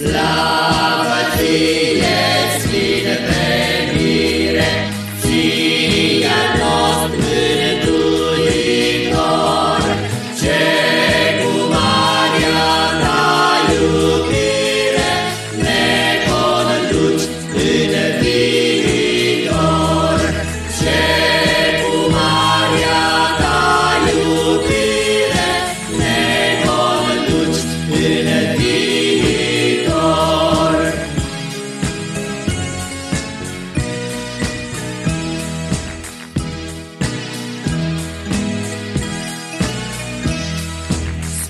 Slavă